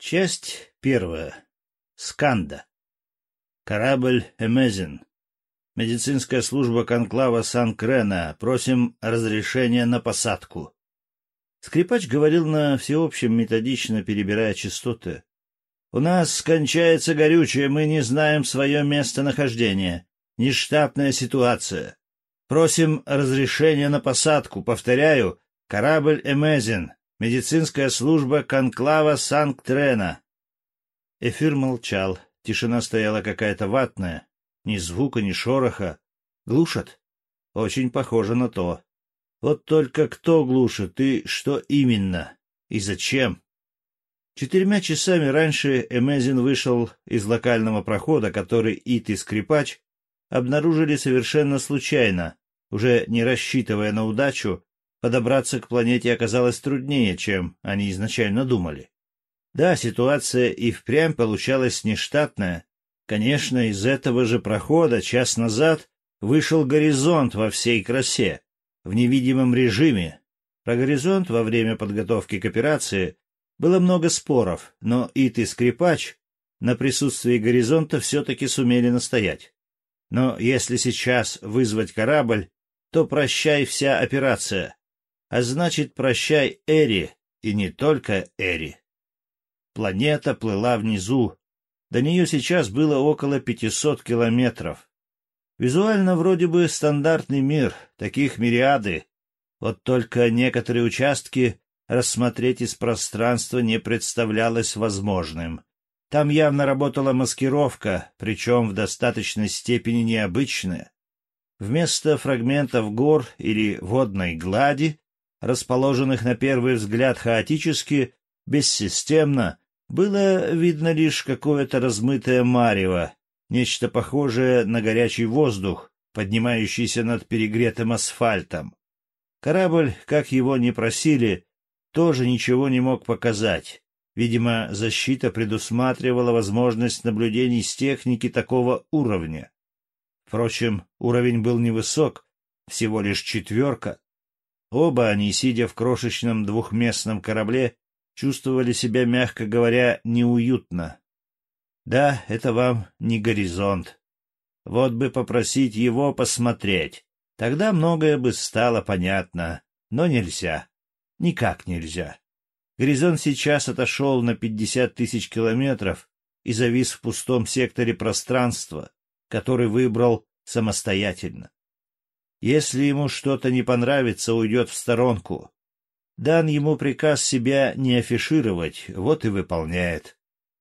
Часть первая. Сканда. Корабль «Эмезин». Медицинская служба конклава Сан-Крена. Просим разрешения на посадку. Скрипач говорил на всеобщем, методично перебирая частоты. «У нас скончается горючее, мы не знаем свое местонахождение. Нештатная ситуация. Просим разрешения на посадку. Повторяю, корабль «Эмезин». Медицинская служба конклава Санкт-Трена. Эфир молчал. Тишина стояла какая-то ватная. Ни звука, ни шороха. Глушат? Очень похоже на то. Вот только кто глушит и что именно? И зачем? Четырьмя часами раньше Эмезин вышел из локального прохода, который Ит и Скрипач обнаружили совершенно случайно, уже не рассчитывая на удачу, подобраться к планете оказалось труднее, чем они изначально думали. Да, ситуация и впрямь получалась нештатная. Конечно, из этого же прохода час назад вышел горизонт во всей красе, в невидимом режиме. Про горизонт во время подготовки к операции было много споров, но Ит и Скрипач на присутствии горизонта все-таки сумели настоять. Но если сейчас вызвать корабль, то прощай вся операция. А значит, прощай Эри, и не только Эри. Планета плыла внизу. До нее сейчас было около пятисот километров. Визуально вроде бы стандартный мир, таких мириады. Вот только некоторые участки рассмотреть из пространства не представлялось возможным. Там явно работала маскировка, причем в достаточной степени необычная. Вместо фрагментов гор или водной глади расположенных на первый взгляд хаотически, бессистемно, было видно лишь какое-то размытое марево, нечто похожее на горячий воздух, поднимающийся над перегретым асфальтом. Корабль, как его ни просили, тоже ничего не мог показать. Видимо, защита предусматривала возможность наблюдений с техники такого уровня. Впрочем, уровень был невысок, всего лишь четверка, Оба они, сидя в крошечном двухместном корабле, чувствовали себя, мягко говоря, неуютно. Да, это вам не горизонт. Вот бы попросить его посмотреть. Тогда многое бы стало понятно. Но нельзя. Никак нельзя. Горизонт сейчас отошел на пятьдесят тысяч километров и завис в пустом секторе пространства, который выбрал самостоятельно. Если ему что-то не понравится, уйдет в сторонку. Дан ему приказ себя не афишировать, вот и выполняет.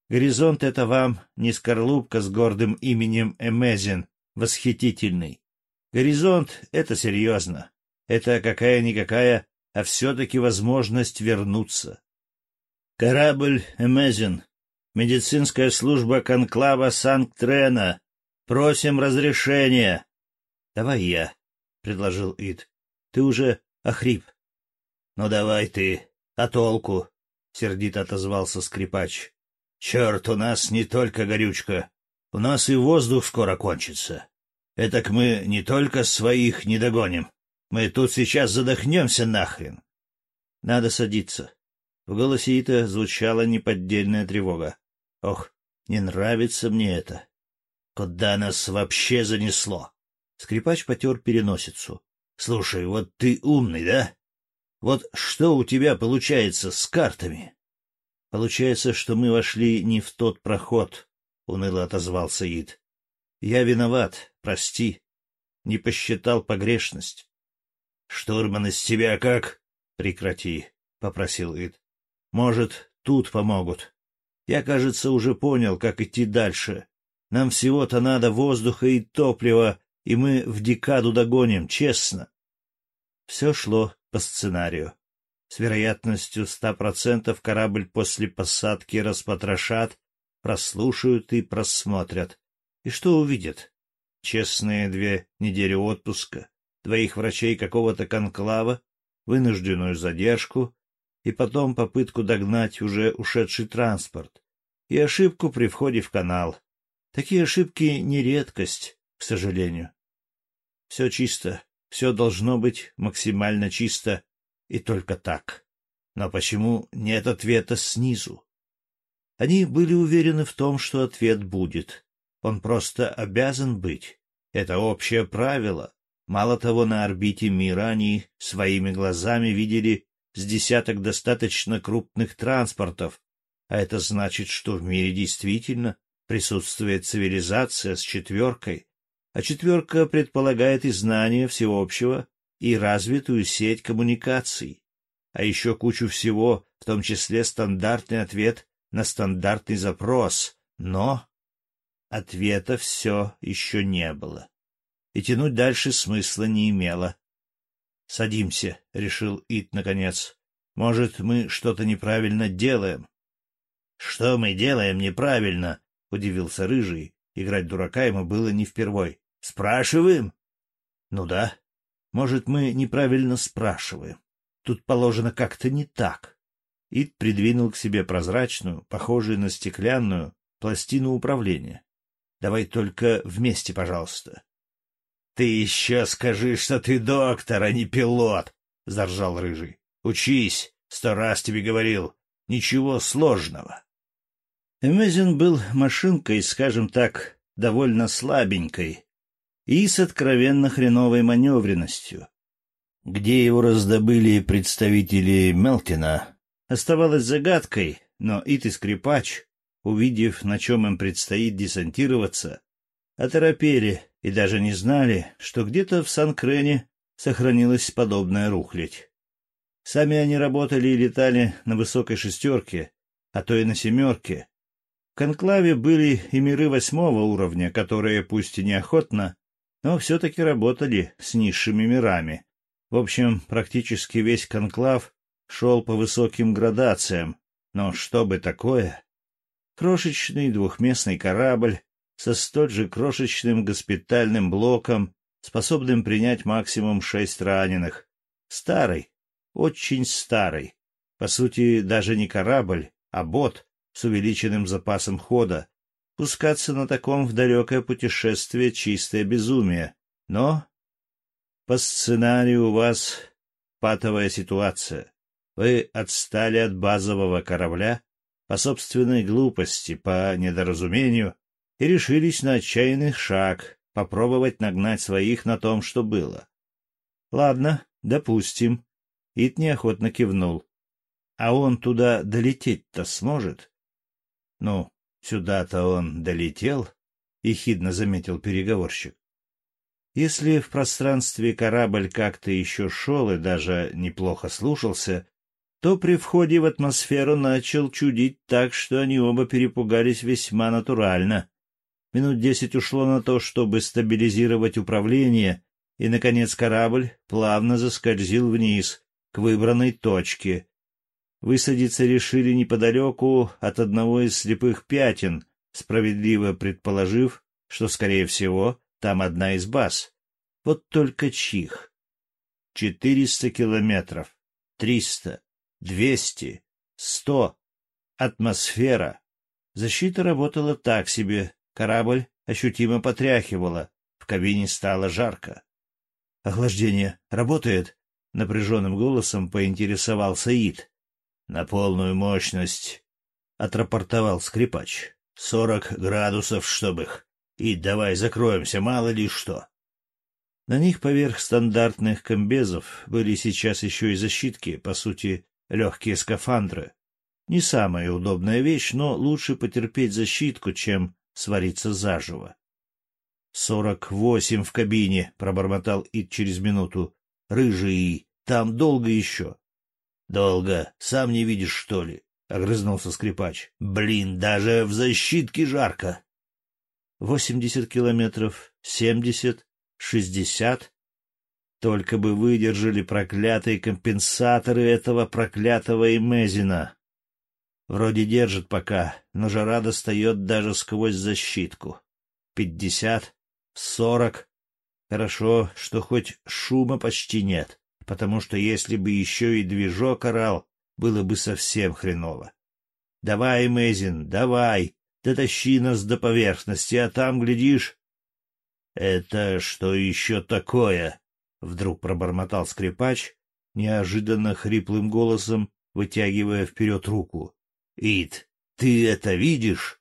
Горизонт — это вам не скорлупка с гордым именем Эмезин, восхитительный. Горизонт — это серьезно. Это какая-никакая, а все-таки возможность вернуться. Корабль Эмезин. Медицинская служба конклава Санкт-Трена. Просим разрешения. Давай я предложил Ид. — Ты уже охрип. — Ну давай ты, а толку? — сердито отозвался скрипач. — Черт, у нас не только горючка. У нас и воздух скоро кончится. Этак мы не только своих не догоним. Мы тут сейчас задохнемся нахрен. Надо садиться. В голосе Ита звучала неподдельная тревога. Ох, не нравится мне это. Куда нас вообще занесло? Скрипач потер переносицу. — Слушай, вот ты умный, да? Вот что у тебя получается с картами? — Получается, что мы вошли не в тот проход, — уныло отозвался Ид. — Я виноват, прости. Не посчитал погрешность. — Штурман из тебя как? — Прекрати, — попросил Ид. — Может, тут помогут. Я, кажется, уже понял, как идти дальше. Нам всего-то надо воздуха и топлива, и мы в декаду догоним, честно. Все шло по сценарию. С вероятностью ста процентов корабль после посадки распотрошат, прослушают и просмотрят. И что увидят? Честные две недели отпуска, двоих врачей какого-то конклава, вынужденную задержку и потом попытку догнать уже ушедший транспорт и ошибку при входе в канал. Такие ошибки не редкость, к сожалению. Все чисто, все должно быть максимально чисто, и только так. Но почему нет ответа снизу? Они были уверены в том, что ответ будет. Он просто обязан быть. Это общее правило. Мало того, на орбите мира они своими глазами видели с десяток достаточно крупных транспортов, а это значит, что в мире действительно присутствует цивилизация с четверкой, а четверка предполагает и знание всеобщего, и развитую сеть коммуникаций, а еще кучу всего, в том числе стандартный ответ на стандартный запрос, но ответа все еще не было, и тянуть дальше смысла не имело. — Садимся, — решил Ит наконец. — Может, мы что-то неправильно делаем? — Что мы делаем неправильно? — удивился Рыжий. Играть дурака ему было не впервой. — Спрашиваем? — Ну да. Может, мы неправильно спрашиваем. Тут положено как-то не так. Ит придвинул к себе прозрачную, похожую на стеклянную, пластину управления. — Давай только вместе, пожалуйста. — Ты еще скажи, что ты доктор, а не пилот! — заржал Рыжий. — Учись, сто раз тебе говорил. Ничего сложного. Эмезин был машинкой, скажем так, довольно слабенькой и с откровенно хреновой маневренностью. Где его раздобыли представители Мелтина, оставалось загадкой, но Ит и Скрипач, увидев, на чем им предстоит десантироваться, оторопели и даже не знали, что где-то в Сан-Крене сохранилась подобная рухлядь. Сами они работали и летали на высокой шестерке, а то и на семерке, конклаве были и миры восьмого уровня, которые, пусть и неохотно, но все-таки работали с низшими мирами. В общем, практически весь конклав шел по высоким градациям, но что бы такое? Крошечный двухместный корабль со столь же крошечным госпитальным блоком, способным принять максимум шесть раненых. Старый, очень старый. По сути, даже не корабль, а бот, с увеличенным запасом хода. Пускаться на таком в далекое путешествие — чистое безумие. Но по сценарию у вас патовая ситуация. Вы отстали от базового корабля по собственной глупости, по недоразумению, и решились на отчаянный шаг — попробовать нагнать своих на том, что было. Ладно, допустим. Ит неохотно кивнул. А он туда долететь-то сможет? — Ну, сюда-то он долетел, — ехидно заметил переговорщик. Если в пространстве корабль как-то еще шел и даже неплохо слушался, то при входе в атмосферу начал чудить так, что они оба перепугались весьма натурально. Минут десять ушло на то, чтобы стабилизировать управление, и, наконец, корабль плавно заскользил вниз, к выбранной точке, Высадиться решили неподалеку от одного из слепых пятен, справедливо предположив, что, скорее всего, там одна из баз. Вот только чих. Четыреста километров, триста, двести, сто. Атмосфера. Защита работала так себе, корабль ощутимо потряхивала, в кабине стало жарко. «Охлаждение работает?» — напряженным голосом поинтересовался Ид. На полную мощность, — отрапортовал скрипач. Сорок градусов, чтоб их. И давай закроемся, мало ли что. На них поверх стандартных комбезов были сейчас еще и защитки, по сути, легкие скафандры. Не самая удобная вещь, но лучше потерпеть защитку, чем свариться заживо. — Сорок восемь в кабине, — пробормотал Ид через минуту. — Рыжий, там долго еще. — Долго. Сам не видишь, что ли? — огрызнулся скрипач. — Блин, даже в защитке жарко. — Восемьдесят километров, семьдесят, шестьдесят. Только бы выдержали проклятые компенсаторы этого проклятого Эмезина. Вроде держит пока, но жара достает даже сквозь защитку. Пятьдесят, сорок. Хорошо, что хоть шума почти нет потому что если бы еще и движок орал, было бы совсем хреново. — Давай, Мэзин, давай, дотащи нас до поверхности, а там, глядишь... — Это что еще такое? — вдруг пробормотал скрипач, неожиданно хриплым голосом вытягивая вперед руку. — Ид, Ты это видишь?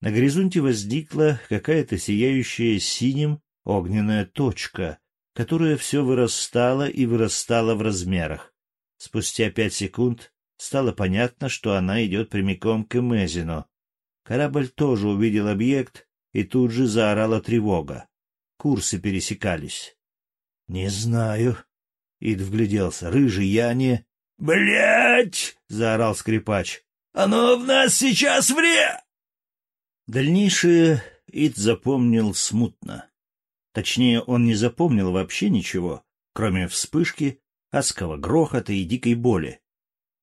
На горизонте возникла какая-то сияющая синим огненная точка, которая все вырастала и вырастала в размерах. Спустя пять секунд стало понятно, что она идет прямиком к Эмезину. Корабль тоже увидел объект, и тут же заорала тревога. Курсы пересекались. — Не знаю. Ид вгляделся. — Рыжий, я не... — Блять! — заорал скрипач. — Оно в нас сейчас вре... Дальнейшее Ид запомнил смутно. Точнее, он не запомнил вообще ничего, кроме вспышки, адского грохота и дикой боли.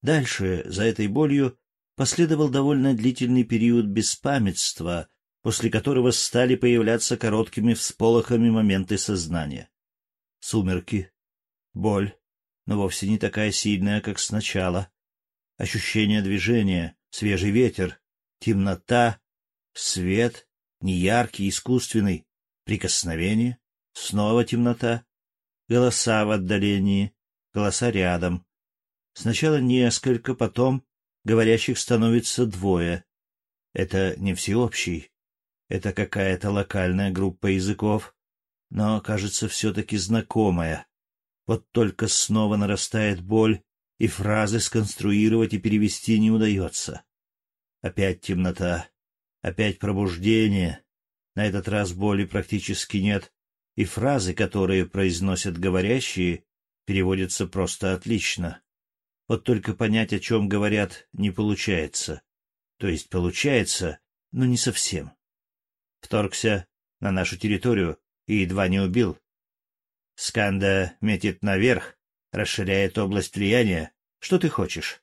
Дальше, за этой болью, последовал довольно длительный период беспамятства, после которого стали появляться короткими всполохами моменты сознания. Сумерки, боль, но вовсе не такая сильная, как сначала, ощущение движения, свежий ветер, темнота, свет, неяркий, искусственный, прикосновение, снова темнота, голоса в отдалении, голоса рядом. Сначала несколько, потом говорящих становится двое. Это не всеобщий, это какая-то локальная группа языков, но, кажется, все-таки знакомая. Вот только снова нарастает боль, и фразы сконструировать и перевести не удается. Опять темнота, опять пробуждение. На этот раз боли практически нет, и фразы, которые произносят говорящие, переводятся просто отлично. Вот только понять, о чем говорят, не получается. То есть получается, но не совсем. Вторгся на нашу территорию и едва не убил. Сканда метит наверх, расширяет область влияния. Что ты хочешь?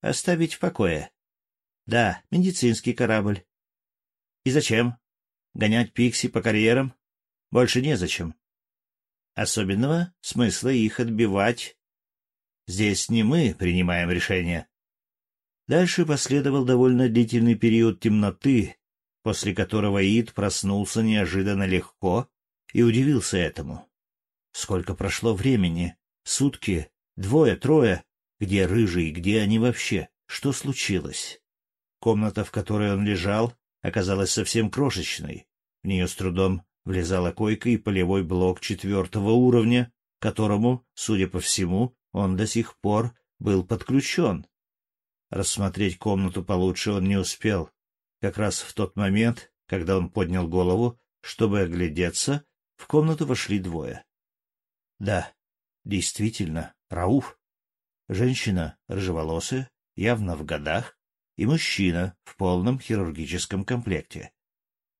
Оставить в покое. Да, медицинский корабль. И зачем? Гонять Пикси по карьерам? Больше незачем. Особенного смысла их отбивать. Здесь не мы принимаем решение. Дальше последовал довольно длительный период темноты, после которого Ид проснулся неожиданно легко и удивился этому. Сколько прошло времени? Сутки? Двое, трое? Где рыжий, где они вообще? Что случилось? Комната, в которой он лежал, оказалась совсем крошечной. В нее с трудом влезала койка и полевой блок четвертого уровня, которому, судя по всему, он до сих пор был подключен. Рассмотреть комнату получше он не успел. Как раз в тот момент, когда он поднял голову, чтобы оглядеться, в комнату вошли двое. Да, действительно, Рауф. Женщина рыжеволосая, явно в годах, и мужчина в полном хирургическом комплекте.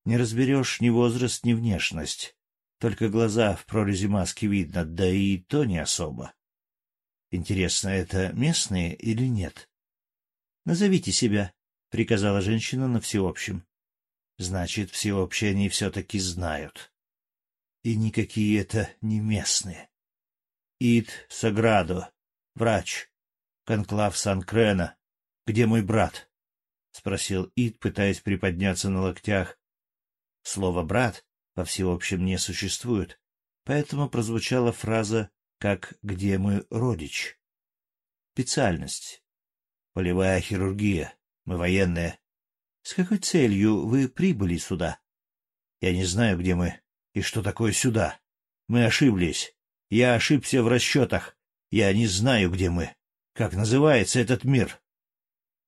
Не разберешь ни возраст, ни внешность. Только глаза в прорези маски видно, да и то не особо. Интересно, это местные или нет? — Назовите себя, — приказала женщина на всеобщем. — Значит, всеобщие они все-таки знают. И никакие это не местные. Ид Саградо, врач, конклав Сан-Крена. Где мой брат? — спросил Ид, пытаясь приподняться на локтях. Слово «брат» во всеобщем не существует, поэтому прозвучала фраза как «где мой родич?». Специальность. Полевая хирургия. Мы военные. С какой целью вы прибыли сюда? Я не знаю, где мы и что такое сюда. Мы ошиблись. Я ошибся в расчетах. Я не знаю, где мы. Как называется этот мир?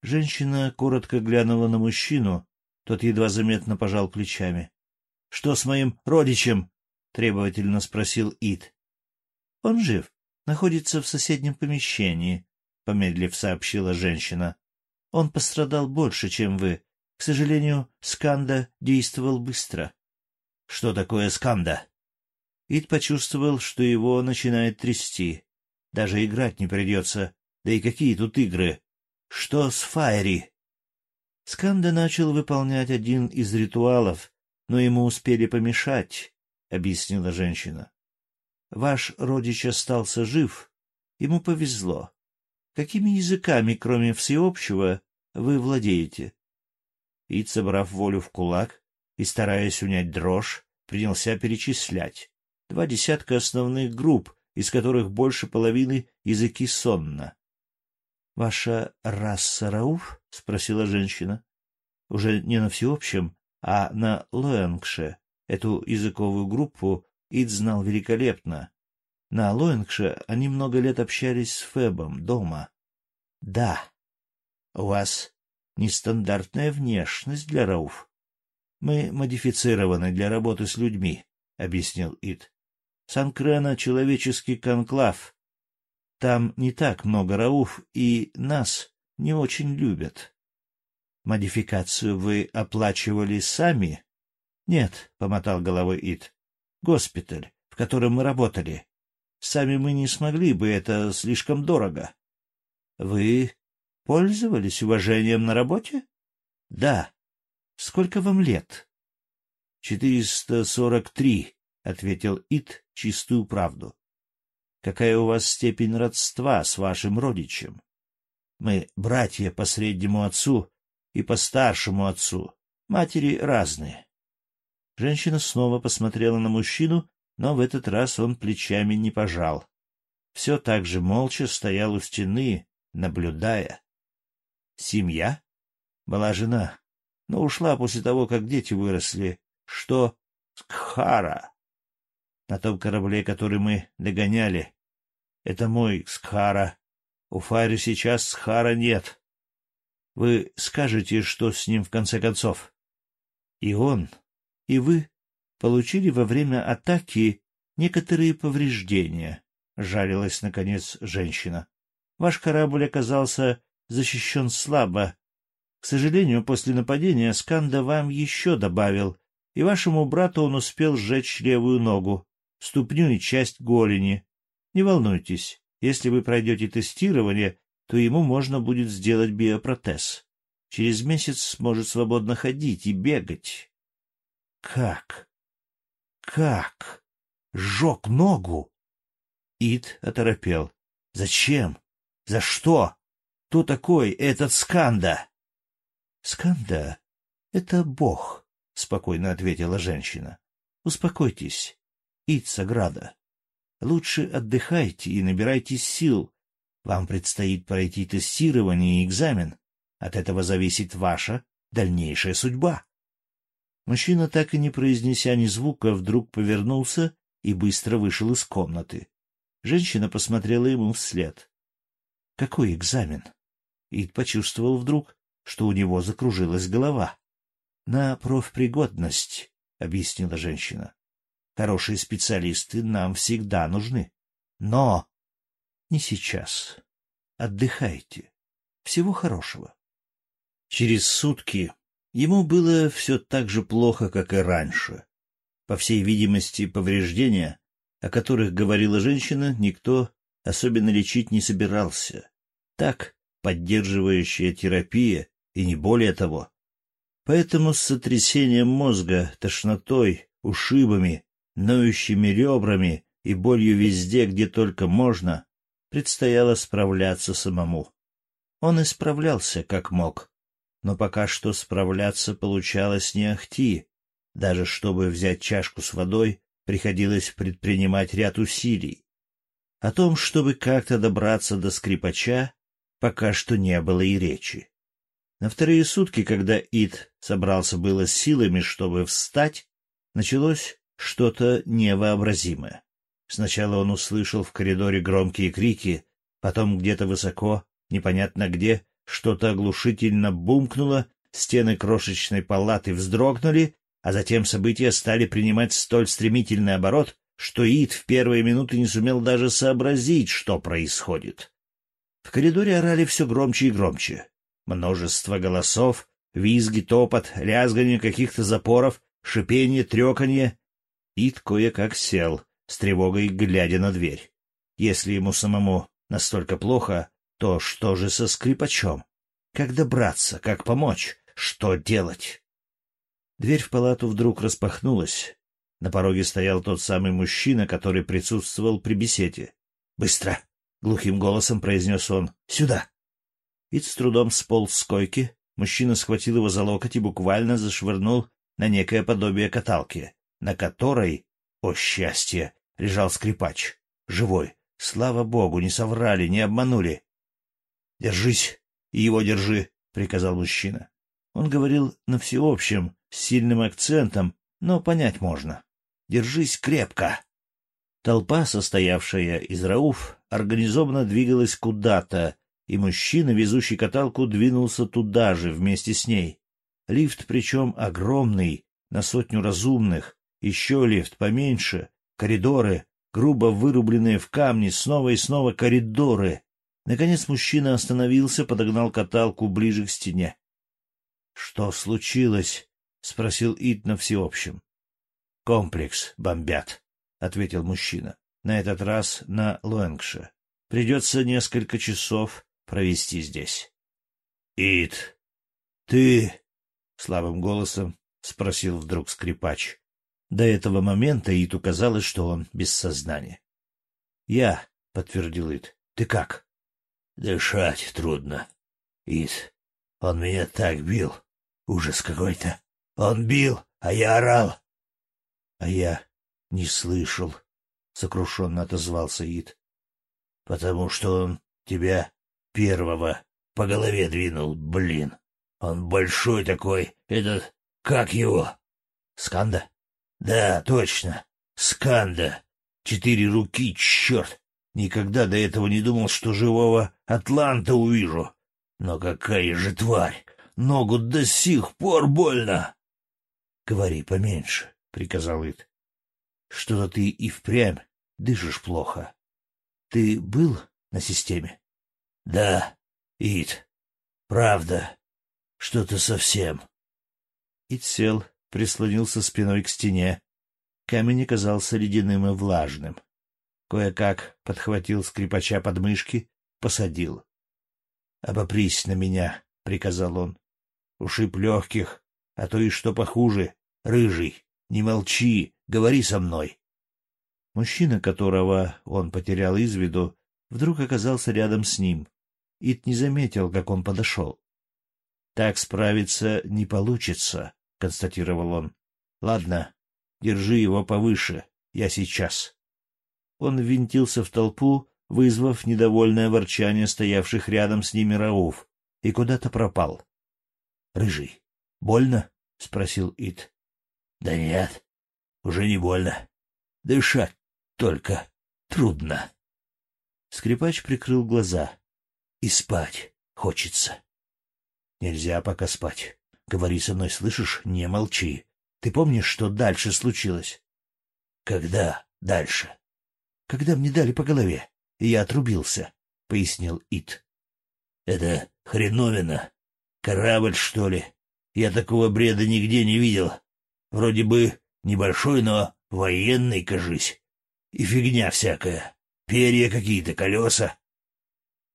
Женщина коротко глянула на мужчину. Тот едва заметно пожал плечами. — Что с моим родичем? — требовательно спросил Ид. — Он жив. Находится в соседнем помещении, — помедлив сообщила женщина. — Он пострадал больше, чем вы. К сожалению, Сканда действовал быстро. — Что такое Сканда? Ид почувствовал, что его начинает трясти. Даже играть не придется. Да и какие тут игры? Что с Файри? Сканда начал выполнять один из ритуалов, но ему успели помешать, — объяснила женщина. Ваш родич остался жив. Ему повезло. Какими языками, кроме всеобщего, вы владеете? Ид, собрав волю в кулак и стараясь унять дрожь, принялся перечислять два десятка основных групп, из которых больше половины языки сонно. Ваша раса Рауф? — спросила женщина. Уже не на всеобщем, а на Лоэнгше. Эту языковую группу Ид знал великолепно. На Лоэнгше они много лет общались с Фебом дома. — Да. — У вас нестандартная внешность для Рауф. — Мы модифицированы для работы с людьми, — объяснил Ид. — Санкрена — человеческий конклав. Там не так много Рауф, и нас не очень любят. — Модификацию вы оплачивали сами? — Нет, — помотал головой Ид. — Госпиталь, в котором мы работали. Сами мы не смогли бы, это слишком дорого. — Вы пользовались уважением на работе? — Да. — Сколько вам лет? — Четыреста сорок три, — ответил Ит чистую правду. — Какая у вас степень родства с вашим родичем? — Мы братья по среднему отцу и по старшему отцу. Матери разные. Женщина снова посмотрела на мужчину но в этот раз он плечами не пожал. Все так же молча стоял у стены, наблюдая. Семья? Была жена, но ушла после того, как дети выросли. Что? Скхара. На том корабле, который мы догоняли. Это мой Скхара. У Фари сейчас Схара нет. Вы скажете, что с ним в конце концов? И он, и вы получили во время атаки некоторые повреждения, — жалилась, наконец, женщина. Ваш корабль оказался защищен слабо. К сожалению, после нападения Сканда вам еще добавил, и вашему брату он успел сжечь левую ногу, ступню и часть голени. Не волнуйтесь, если вы пройдете тестирование, то ему можно будет сделать биопротез. Через месяц сможет свободно ходить и бегать. — Как? Как? Сжег ногу? Ид оторопел. Зачем? За что? Кто такой этот Сканда? Сканда — это бог, — спокойно ответила женщина. Успокойтесь, Ид Саграда. Лучше отдыхайте и набирайтесь сил. Вам предстоит пройти тестирование и экзамен. От этого зависит ваша дальнейшая судьба. Мужчина, так и не произнеся ни звука, вдруг повернулся и быстро вышел из комнаты. Женщина посмотрела ему вслед. — Какой экзамен? Ид почувствовал вдруг, что у него закружилась голова. — На профпригодность, — объяснила женщина. — Хорошие специалисты нам всегда нужны. Но... Не сейчас. Отдыхайте. Всего хорошего. Через сутки Ему было все так же плохо, как и раньше. По всей видимости, повреждения, о которых говорила женщина, никто особенно лечить не собирался. Так, поддерживающая терапия, и не более того. Поэтому с сотрясением мозга, тошнотой, ушибами, ноющими ребрами и болью везде, где только можно, предстояло справляться самому. Он исправлялся как мог, но пока что справляться получалось не ахти. Даже чтобы взять чашку с водой, приходилось предпринимать ряд усилий. О том, чтобы как-то добраться до скрипача, пока что не было и речи. На вторые сутки, когда Ид собрался было силами, чтобы встать, началось что-то невообразимое. Сначала он услышал в коридоре громкие крики, потом где-то высоко, непонятно где, что-то оглушительно бумкнуло, стены крошечной палаты вздрогнули, а затем события стали принимать столь стремительный оборот, что Ид в первые минуты не сумел даже сообразить, что происходит. В коридоре орали все громче и громче. Множество голосов, визги, топот, лязганье каких-то запоров, шипение, треканье. Ид кое-как сел, с тревогой глядя на дверь. Если ему самому настолько плохо, то что же со скрипачом? Как добраться? Как помочь? Что делать? Дверь в палату вдруг распахнулась. На пороге стоял тот самый мужчина, который присутствовал при беседе. «Быстро!» — глухим голосом произнес он. «Сюда!» Вид с трудом сполз с койки. Мужчина схватил его за локоть и буквально зашвырнул на некое подобие каталки, на которой, о счастье, лежал скрипач. Живой. Слава богу, не соврали, не обманули. Держись и его держи, — приказал мужчина. Он говорил на всеобщем, с сильным акцентом, но понять можно. Держись крепко. Толпа, состоявшая из рауф, организованно двигалась куда-то, и мужчина, везущий каталку, двинулся туда же вместе с ней. Лифт, причем огромный, на сотню разумных, еще лифт поменьше, коридоры, грубо вырубленные в камне, снова и снова коридоры. Наконец мужчина остановился, подогнал каталку ближе к стене. — Что случилось? — спросил Ит на всеобщем. — Комплекс бомбят, — ответил мужчина. — На этот раз на Луэнгше. Придется несколько часов провести здесь. — Ит, ты... — слабым голосом спросил вдруг скрипач. До этого момента Иту казалось, что он без сознания. — Я, — подтвердил Ит. — Ты как? — Дышать трудно. Ит, он меня так бил. Ужас какой-то. Он бил, а я орал. — А я не слышал, — сокрушенно отозвался Ит. — Потому что он тебя первого по голове двинул, блин. Он большой такой, этот, как его? Сканда? Да, точно. Сканда. Четыре руки, черт. Никогда до этого не думал, что живого Атланта увижу. Но какая же тварь! Ногу до сих пор больно. — Говори поменьше, — приказал Ит. — Что-то ты и впрямь дышишь плохо. Ты был на системе? — Да, Ит, правда, что-то совсем. Ит сел, прислонился спиной к стене. Камень оказался ледяным и влажным. Кое-как подхватил скрипача под мышки, посадил. — Обопрись на меня, — приказал он. — Ушиб легких, а то и что похуже. Рыжий, не молчи, говори со мной. Мужчина, которого он потерял из виду, вдруг оказался рядом с ним. Ит не заметил, как он подошел. Так справиться не получится, — констатировал он. — Ладно, держи его повыше, я сейчас. Он ввинтился в толпу, вызвав недовольное ворчание стоявших рядом с ними Рауф, и куда-то пропал. — Рыжий, больно? — спросил Ит. — Да нет, уже не больно. Дышать только трудно. Скрипач прикрыл глаза. И спать хочется. Нельзя пока спать. Говори со мной, слышишь? Не молчи. Ты помнишь, что дальше случилось? Когда дальше? Когда мне дали по голове, и я отрубился, — пояснил Ит. Это хреновина. Корабль, что ли? Я такого бреда нигде не видел. Вроде бы небольшой, но военный, кажись. И фигня всякая. Перья какие-то, колеса.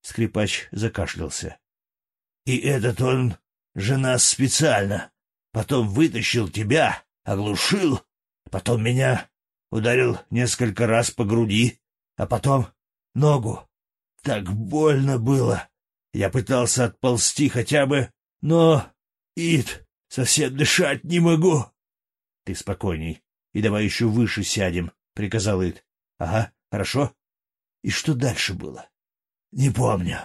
Скрипач закашлялся. — И этот он же нас специально. Потом вытащил тебя, оглушил, потом меня ударил несколько раз по груди, а потом ногу. Так больно было. Я пытался отползти хотя бы, но... Ид, совсем дышать не могу. — Ты спокойней и давай еще выше сядем, — приказал Ид. — Ага, хорошо. И что дальше было? — Не помню.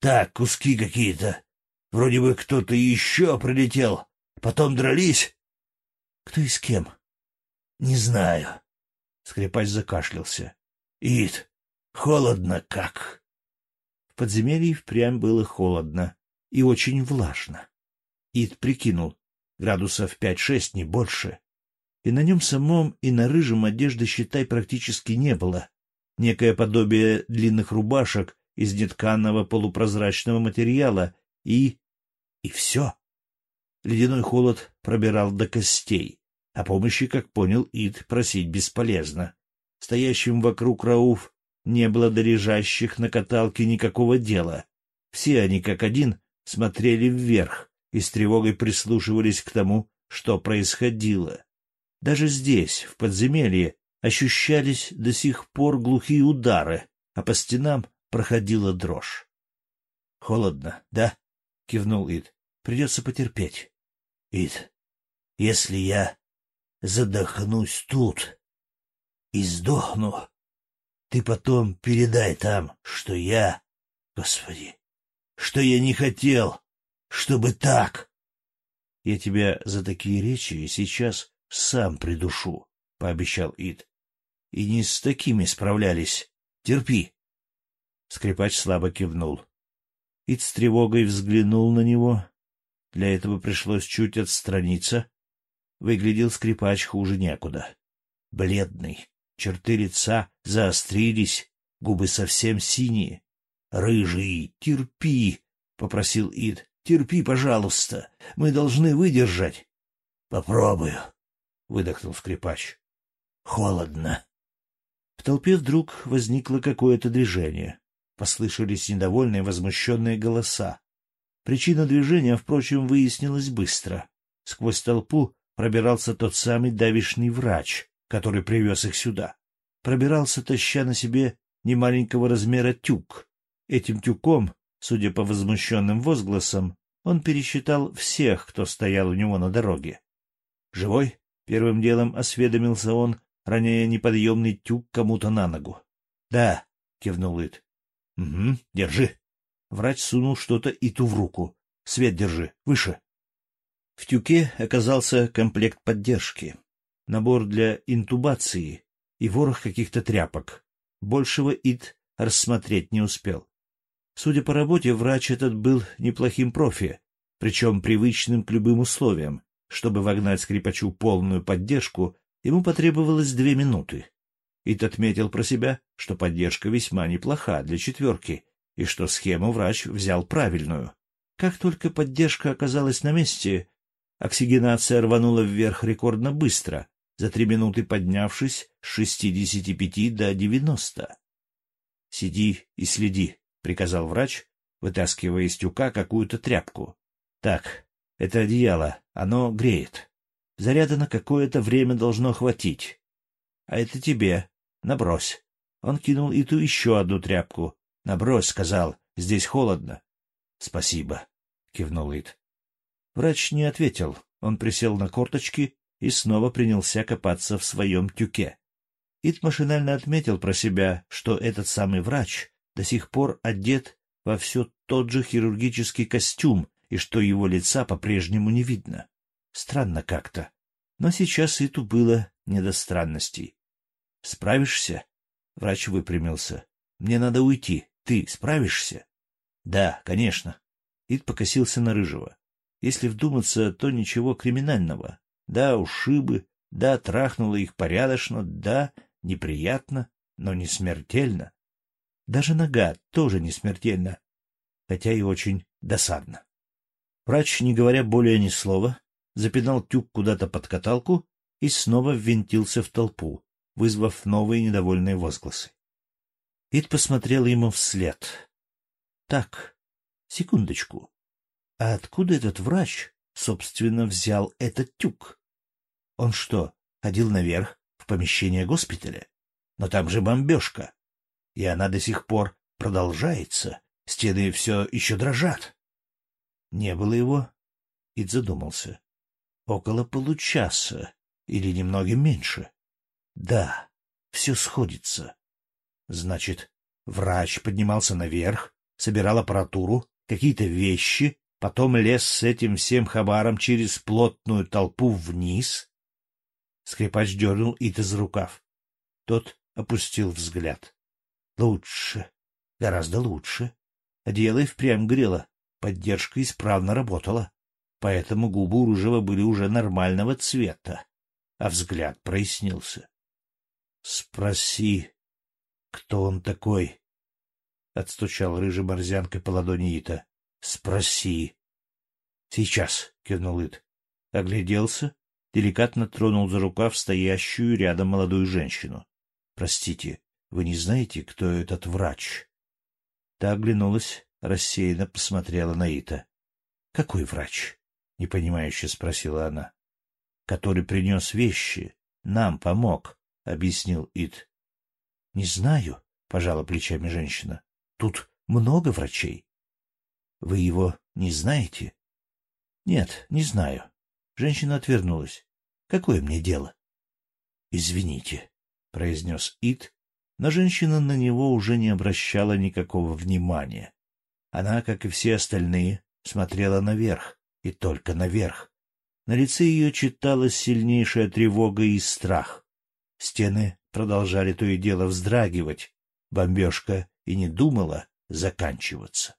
Так, куски какие-то. Вроде бы кто-то еще прилетел. Потом дрались. — Кто и с кем? — Не знаю. Скрипач закашлялся. — Ид, холодно как. В подземелье впрямь было холодно и очень влажно. Ид прикинул, градусов пять-шесть, не больше. И на нем самом, и на рыжем одежды, считай, практически не было. Некое подобие длинных рубашек из нетканного полупрозрачного материала и и все. Ледяной холод пробирал до костей. О помощи, как понял Ид, просить бесполезно. Стоящим вокруг Рауф не было до на каталке никакого дела. Все они, как один, смотрели вверх и с тревогой прислушивались к тому, что происходило. Даже здесь, в подземелье, ощущались до сих пор глухие удары, а по стенам проходила дрожь. — Холодно, да? — кивнул Ид. Придется потерпеть. Ид, если я задохнусь тут и сдохну, ты потом передай там, что я, Господи, что я не хотел, чтобы так. — Я тебя за такие речи сейчас сам придушу, — пообещал Ид. — И не с такими справлялись. Терпи. Скрипач слабо кивнул. Ид с тревогой взглянул на него. Для этого пришлось чуть отстраниться. Выглядел скрипач хуже некуда. Бледный, черты лица заострились, губы совсем синие. — Рыжий, терпи, — попросил Ид. — Терпи, пожалуйста, мы должны выдержать. — Попробую, — выдохнул скрипач. — Холодно. В толпе вдруг возникло какое-то движение. Послышались недовольные, возмущенные голоса. Причина движения, впрочем, выяснилась быстро. Сквозь толпу пробирался тот самый давишний врач, который привез их сюда. Пробирался, таща на себе немаленького размера тюк. Этим тюком, судя по возмущенным возгласам, он пересчитал всех, кто стоял у него на дороге. «Живой?» — первым делом осведомился он, роняя неподъемный тюк кому-то на ногу. «Да», — кивнул Ит. — Угу, держи. Врач сунул что-то Иту в руку. — Свет держи, выше. В тюке оказался комплект поддержки, набор для интубации и ворох каких-то тряпок. Большего Ит рассмотреть не успел. Судя по работе, врач этот был неплохим профи, причем привычным к любым условиям. Чтобы вогнать скрипачу полную поддержку, ему потребовалось две минуты. Ит отметил про себя, что поддержка весьма неплоха для четверки, и что схему врач взял правильную. Как только поддержка оказалась на месте, оксигенация рванула вверх рекордно быстро, за три минуты поднявшись с шестидесяти пяти до девяносто. — Сиди и следи, — приказал врач, вытаскивая из тюка какую-то тряпку. — Так, это одеяло, оно греет. Заряда на какое-то время должно хватить. А это тебе, Набрось. Он кинул Иту еще одну тряпку. Набрось, сказал, здесь холодно. Спасибо, кивнул Ит. Врач не ответил. Он присел на корточки и снова принялся копаться в своем тюке. Ит машинально отметил про себя, что этот самый врач до сих пор одет во все тот же хирургический костюм и что его лица по-прежнему не видно. Странно как-то. Но сейчас Иту было не до странностей. Справишься? Врач выпрямился. Мне надо уйти. Ты справишься? Да, конечно. Ид покосился на Рыжего. Если вдуматься, то ничего криминального. Да, ушибы, да, трахнуло их порядочно, да, неприятно, но не смертельно. Даже нога тоже не смертельна, хотя и очень досадно. Врач, не говоря более ни слова, запинал тюк куда-то под каталку и снова ввинтился в толпу, вызвав новые недовольные возгласы. Ид посмотрел ему вслед. — Так, секундочку. А откуда этот врач, собственно, взял этот тюк? Он что, ходил наверх, в помещение госпиталя? Но там же бомбежка. И она до сих пор продолжается. Стены все еще дрожат. Не было его. Ид задумался. Около получаса или немного меньше. Да, все сходится. Значит, врач поднимался наверх, собирал аппаратуру, какие-то вещи, потом лез с этим всем хабаром через плотную толпу вниз. Скрипач дернул Ита за рукав. Тот опустил взгляд. Лучше, гораздо лучше. Одеяло и впрямь грело, поддержка исправно работала, поэтому губы у Ружева были уже нормального цвета, а взгляд прояснился. Спроси, кто он такой? — отстучал рыжий борзянкой по ладони Ита. — Спроси. — Сейчас, — кивнул Ит. Огляделся, деликатно тронул за рукав стоящую рядом молодую женщину. — Простите, вы не знаете, кто этот врач? Та оглянулась, рассеянно посмотрела на Ита. — Какой врач? — непонимающе спросила она. — Который принес вещи, нам помог. — объяснил Ит. — Не знаю, — пожала плечами женщина. — Тут много врачей. — Вы его не знаете? — Нет, не знаю. Женщина отвернулась. — Какое мне дело? — Извините, — произнес Ит, но женщина на него уже не обращала никакого внимания. Она, как и все остальные, смотрела наверх, и только наверх. На лице ее читалась сильнейшая тревога и страх. Стены продолжали то и дело вздрагивать. Бомбежка и не думала заканчиваться.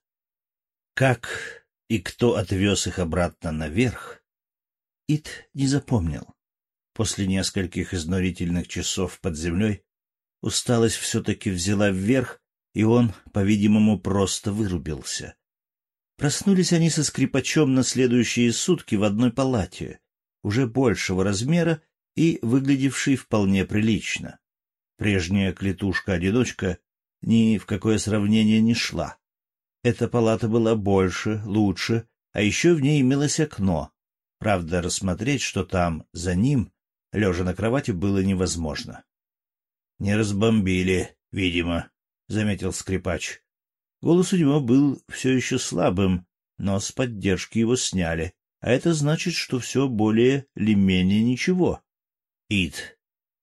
Как и кто отвез их обратно наверх, Ит не запомнил. После нескольких изнурительных часов под землей усталость все-таки взяла вверх, и он, по-видимому, просто вырубился. Проснулись они со скрипачом на следующие сутки в одной палате, уже большего размера и выглядевшей вполне прилично. Прежняя клетушка-одиночка ни в какое сравнение не шла. Эта палата была больше, лучше, а еще в ней имелось окно. Правда, рассмотреть, что там за ним, лежа на кровати, было невозможно. — Не разбомбили, видимо, — заметил скрипач. Голос у него был все еще слабым, но с поддержки его сняли, а это значит, что все более или менее ничего. — Ид,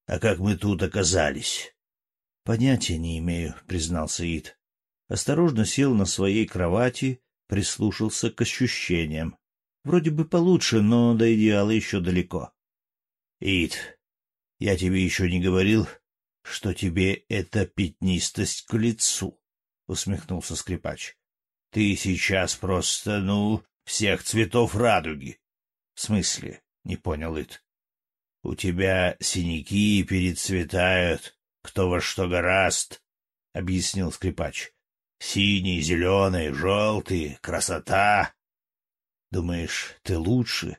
а как мы тут оказались? — Понятия не имею, — признался Ид. Осторожно сел на своей кровати, прислушался к ощущениям. Вроде бы получше, но до идеала еще далеко. — Ид, я тебе еще не говорил, что тебе эта пятнистость к лицу, — усмехнулся скрипач. — Ты сейчас просто, ну, всех цветов радуги. — В смысле? — не понял Ид. — У тебя синяки перецветают, кто во что гораст, — объяснил скрипач. — Синий, зеленый, желтый, красота. Думаешь, ты лучше?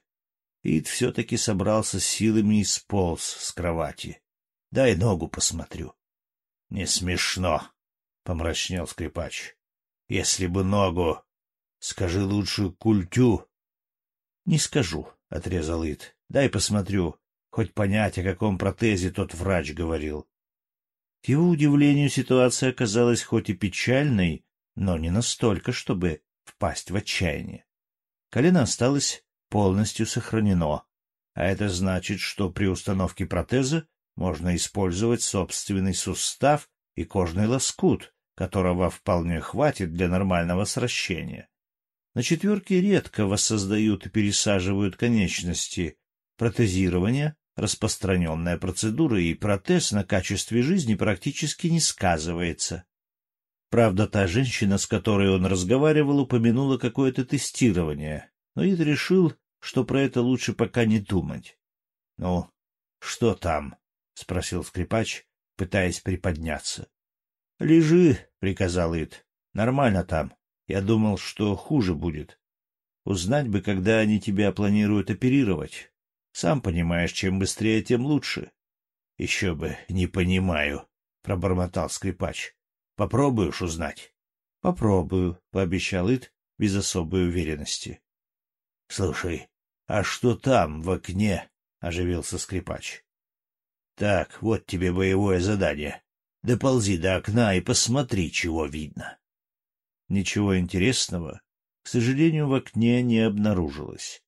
Ид все-таки собрался силами и сполз с кровати. Дай ногу посмотрю. — Не смешно, — помрачнел скрипач. — Если бы ногу... Скажи лучше культю. — Не скажу, — отрезал Ид. — Дай посмотрю, хоть понять, о каком протезе тот врач говорил. К его удивлению, ситуация оказалась хоть и печальной, но не настолько, чтобы впасть в отчаяние. Колено осталось полностью сохранено, а это значит, что при установке протеза можно использовать собственный сустав и кожный лоскут, которого вполне хватит для нормального сращения. На четверке редко воссоздают и пересаживают конечности. Протезирование — распространенная процедура, и протез на качестве жизни практически не сказывается. Правда, та женщина, с которой он разговаривал, упомянула какое-то тестирование, но Ид решил, что про это лучше пока не думать. — Ну, что там? — спросил скрипач, пытаясь приподняться. — Лежи, — приказал Ид. — Нормально там. Я думал, что хуже будет. Узнать бы, когда они тебя планируют оперировать. Сам понимаешь, чем быстрее, тем лучше. — Еще бы, не понимаю, — пробормотал скрипач. — Попробуешь узнать? — Попробую, — пообещал Ид без особой уверенности. — Слушай, а что там, в окне? — оживился скрипач. Так, вот тебе боевое задание. Доползи до окна и посмотри, чего видно. Ничего интересного, к сожалению, в окне не обнаружилось.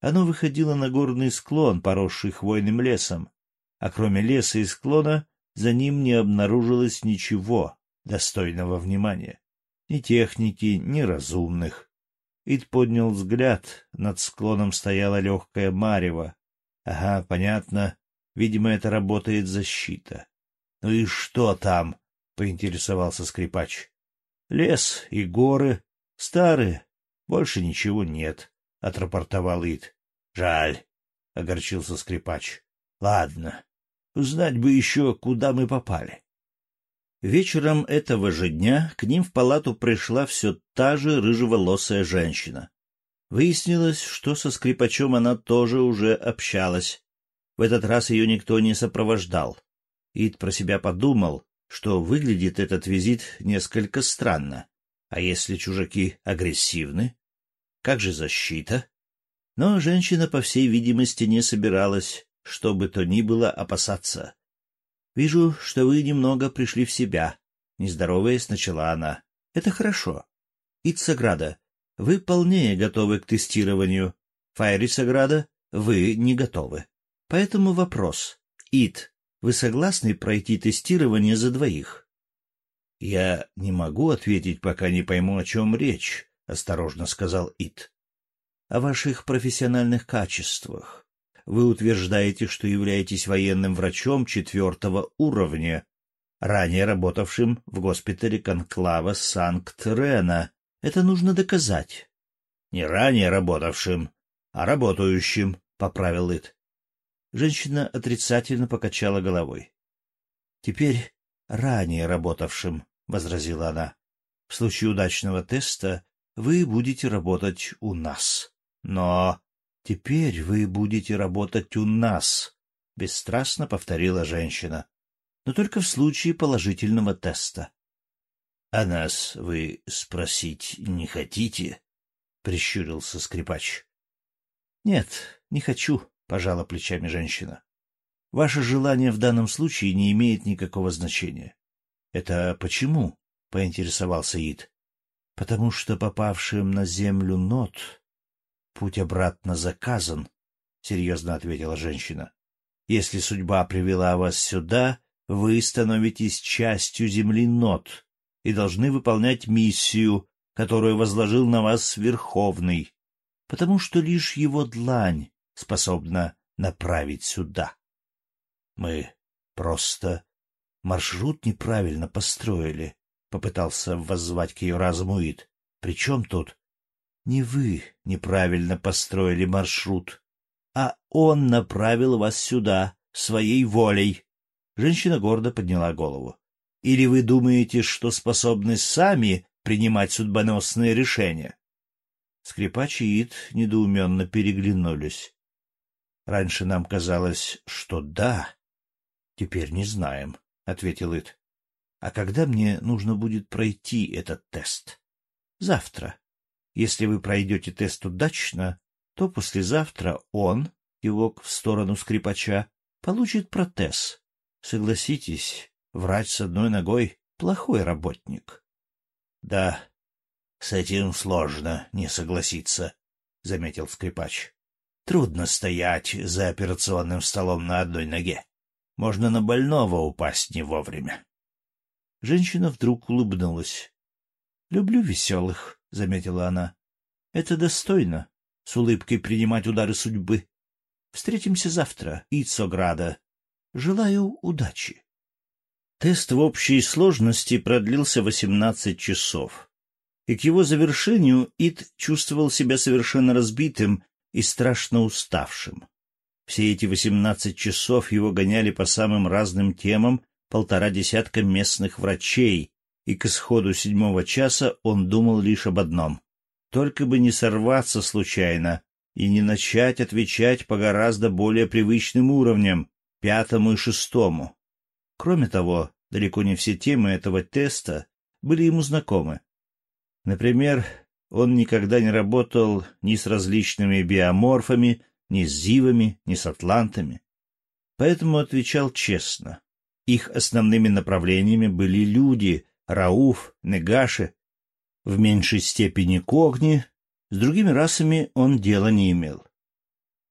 Оно выходило на горный склон, поросший хвойным лесом, а кроме леса и склона за ним не обнаружилось ничего достойного внимания. Ни техники, ни разумных. Ид поднял взгляд, над склоном стояла легкая марево. Ага, понятно, Видимо, это работает защита. — Ну и что там? — поинтересовался скрипач. — Лес и горы. Старые. Больше ничего нет, — отрапортовал Ид. — Жаль, — огорчился скрипач. — Ладно. Узнать бы еще, куда мы попали. Вечером этого же дня к ним в палату пришла все та же рыжеволосая женщина. Выяснилось, что со скрипачом она тоже уже общалась, в этот раз ее никто не сопровождал. Ид про себя подумал, что выглядит этот визит несколько странно. А если чужаки агрессивны? Как же защита? Но женщина, по всей видимости, не собиралась, что бы то ни было, опасаться. — Вижу, что вы немного пришли в себя, — нездороваясь, начала она. — Это хорошо. Ицаграда, вы полнее готовы к тестированию. Файрисаграда, вы не готовы. Поэтому вопрос. Ид, вы согласны пройти тестирование за двоих? — Я не могу ответить, пока не пойму, о чем речь, — осторожно сказал Ит. — О ваших профессиональных качествах. Вы утверждаете, что являетесь военным врачом четвертого уровня, ранее работавшим в госпитале Конклава Санкт-Рена. Это нужно доказать. — Не ранее работавшим, а работающим, — поправил Ит. Женщина отрицательно покачала головой. — Теперь ранее работавшим, — возразила она. — В случае удачного теста вы будете работать у нас. Но теперь вы будете работать у нас, — бесстрастно повторила женщина. — Но только в случае положительного теста. — А нас вы спросить не хотите? — прищурился скрипач. — Нет, не хочу, пожала плечами женщина. Ваше желание в данном случае не имеет никакого значения. Это почему? поинтересовался Ид. Потому что попавшим на землю нот путь обратно заказан, серьезно ответила женщина. Если судьба привела вас сюда, вы становитесь частью земли нот и должны выполнять миссию, которую возложил на вас Верховный, потому что лишь его длань способна направить сюда. Мы просто маршрут неправильно построили, — попытался воззвать к ее разуму Ид. — Причем тут? Не вы неправильно построили маршрут, а он направил вас сюда своей волей. Женщина гордо подняла голову. Или вы думаете, что способны сами принимать судьбоносные решения? Скрипач и Ид недоуменно переглянулись. Раньше нам казалось, что да. Теперь не знаем, — ответил Ит. А когда мне нужно будет пройти этот тест? Завтра. Если вы пройдете тест удачно, то послезавтра он, кивок в сторону скрипача, получит протез. Согласитесь, врач с одной ногой — плохой работник. — Да, с этим сложно не согласиться, — заметил скрипач. Трудно стоять за операционным столом на одной ноге. Можно на больного упасть не вовремя. Женщина вдруг улыбнулась. — Люблю веселых, — заметила она. — Это достойно, с улыбкой принимать удары судьбы. Встретимся завтра, Ицограда. Желаю удачи. Тест в общей сложности продлился восемнадцать часов. И к его завершению Ит чувствовал себя совершенно разбитым и страшно уставшим. Все эти восемнадцать часов его гоняли по самым разным темам полтора десятка местных врачей, и к исходу седьмого часа он думал лишь об одном — только бы не сорваться случайно и не начать отвечать по гораздо более привычным уровням, пятому и шестому. Кроме того, далеко не все темы этого теста были ему знакомы. Например, он никогда не работал ни с различными биоморфами, ни с зивами, ни с атлантами. Поэтому отвечал честно. Их основными направлениями были люди, Рауф, Негаши, в меньшей степени Когни, с другими расами он дела не имел.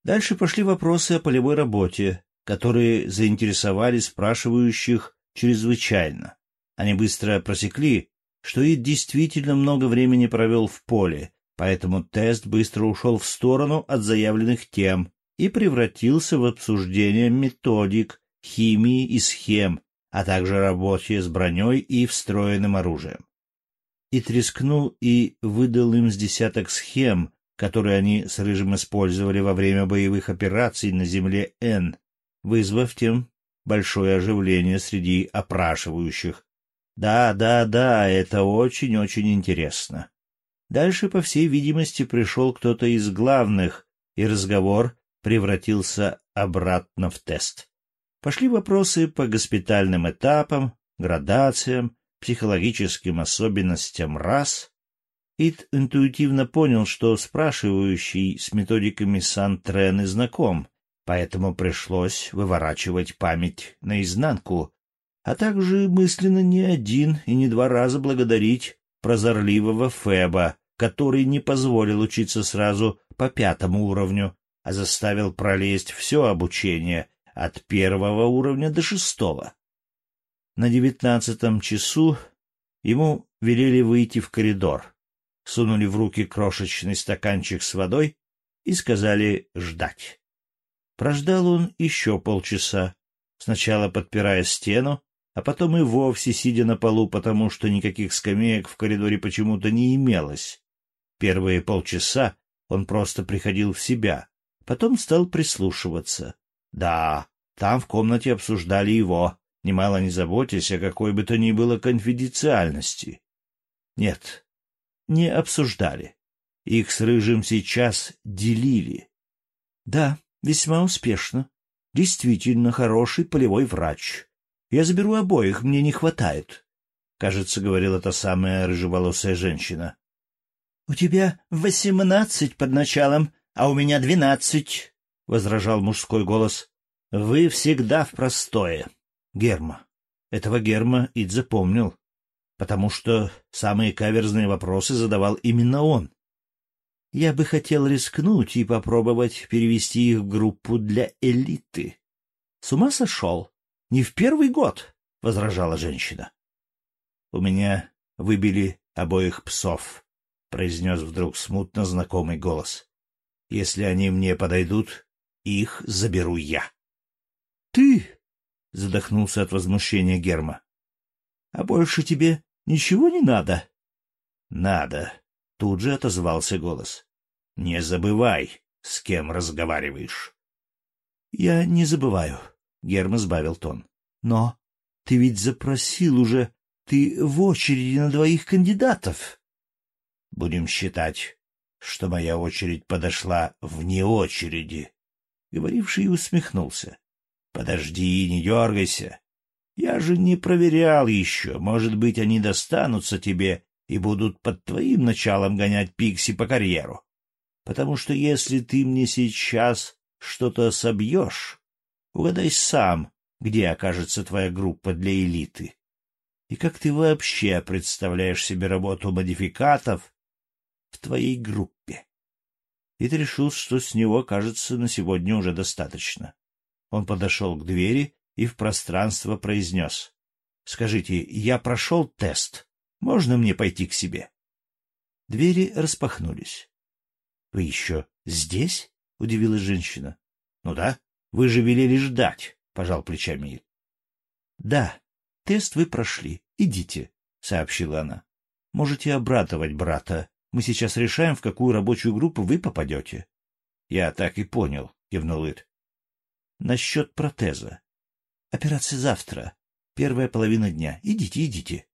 Дальше пошли вопросы о полевой работе, которые заинтересовали спрашивающих чрезвычайно. Они быстро просекли, что Ид действительно много времени провел в поле, поэтому тест быстро ушел в сторону от заявленных тем и превратился в обсуждение методик, химии и схем, а также работе с броней и встроенным оружием. И трескнул и выдал им с десяток схем, которые они с Рыжим использовали во время боевых операций на земле Н, вызвав тем большое оживление среди опрашивающих, да, да, да, это очень-очень интересно. Дальше, по всей видимости, пришел кто-то из главных, и разговор превратился обратно в тест. Пошли вопросы по госпитальным этапам, градациям, психологическим особенностям рас. Ид интуитивно понял, что спрашивающий с методиками Сан-Трены знаком, поэтому пришлось выворачивать память наизнанку, а также мысленно не один и не два раза благодарить прозорливого Феба, который не позволил учиться сразу по пятому уровню, а заставил пролезть все обучение от первого уровня до шестого. На девятнадцатом часу Ему велели выйти в коридор, сунули в руки крошечный стаканчик с водой и сказали ждать. Прождал он еще полчаса, сначала подпирая стену, а потом и вовсе сидя на полу, потому что никаких скамеек в коридоре почему-то не имелось. Первые полчаса он просто приходил в себя, потом стал прислушиваться. Да, там в комнате обсуждали его, немало не заботясь о какой бы то ни было конфиденциальности. Нет, не обсуждали. Их с Рыжим сейчас делили. Да, весьма успешно. Действительно хороший полевой врач. Я заберу обоих, мне не хватает. Кажется, говорила та самая рыжеволосая женщина. — У тебя восемнадцать под началом, а у меня двенадцать, — возражал мужской голос. — Вы всегда в простое, Герма. Этого Герма Ид запомнил, потому что самые каверзные вопросы задавал именно он. Я бы хотел рискнуть и попробовать перевести их в группу для элиты. — С ума сошел? Не в первый год, — возражала женщина. — У меня выбили обоих псов, — произнес вдруг смутно знакомый голос. — Если они мне подойдут, их заберу я. — Ты? — задохнулся от возмущения Герма. — А больше тебе ничего не надо? — Надо, — тут же отозвался голос. — Не забывай, с кем разговариваешь. — Я не забываю, — Герма сбавил тон. — Но ты ведь запросил уже, ты в очереди на двоих кандидатов. — Будем считать, что моя очередь подошла вне очереди. Говоривший усмехнулся. Подожди, не дергайся. Я же не проверял еще. Может быть, они достанутся тебе и будут под твоим началом гонять Пикси по карьеру. Потому что если ты мне сейчас что-то собьешь, угадай сам, где окажется твоя группа для элиты. И как ты вообще представляешь себе работу модификатов в твоей группе? И ты решил, что с него, кажется, на сегодня уже достаточно. Он подошел к двери и в пространство произнес. — Скажите, я прошел тест. Можно мне пойти к себе? Двери распахнулись. — Вы еще здесь? — удивилась женщина. — Ну да, вы же велели ждать, — пожал плечами. — Да, тест вы прошли. Идите, — сообщила она. — Можете обратовать брата. Мы сейчас решаем, в какую рабочую группу вы попадете. — Я так и понял, — кивнул Ит. Насчет протеза. Операция завтра. Первая половина дня. Идите, идите.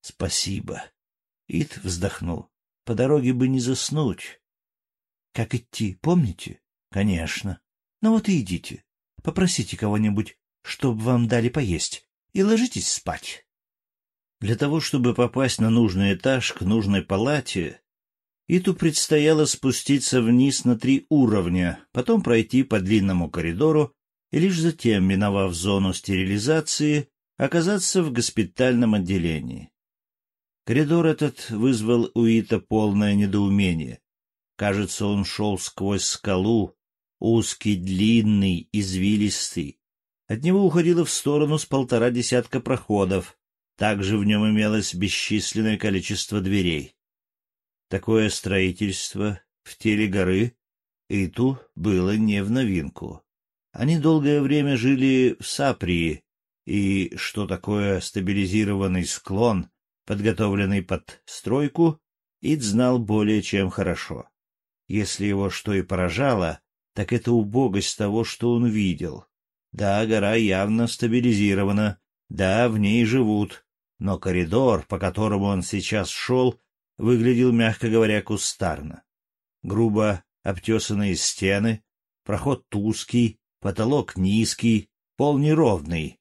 Спасибо. Ид вздохнул. По дороге бы не заснуть. Как идти, помните? Конечно. Ну вот и идите. Попросите кого-нибудь, чтобы вам дали поесть, и ложитесь спать. Для того, чтобы попасть на нужный этаж к нужной палате, Иту предстояло спуститься вниз на три уровня, потом пройти по длинному коридору и лишь затем, миновав зону стерилизации, оказаться в госпитальном отделении. Коридор этот вызвал у Ита полное недоумение. Кажется, он шел сквозь скалу, узкий, длинный, извилистый. От него уходило в сторону с полтора десятка проходов. Также в нем имелось бесчисленное количество дверей. Такое строительство в теле горы Иту было не в новинку. Они долгое время жили в Саприи, и что такое стабилизированный склон, подготовленный под стройку, Ид знал более чем хорошо. Если его что и поражало, так это убогость того, что он видел. Да, гора явно стабилизирована, да, в ней живут, но коридор, по которому он сейчас шел, выглядел, мягко говоря, кустарно. Грубо обтесанные стены, проход узкий, потолок низкий, пол неровный.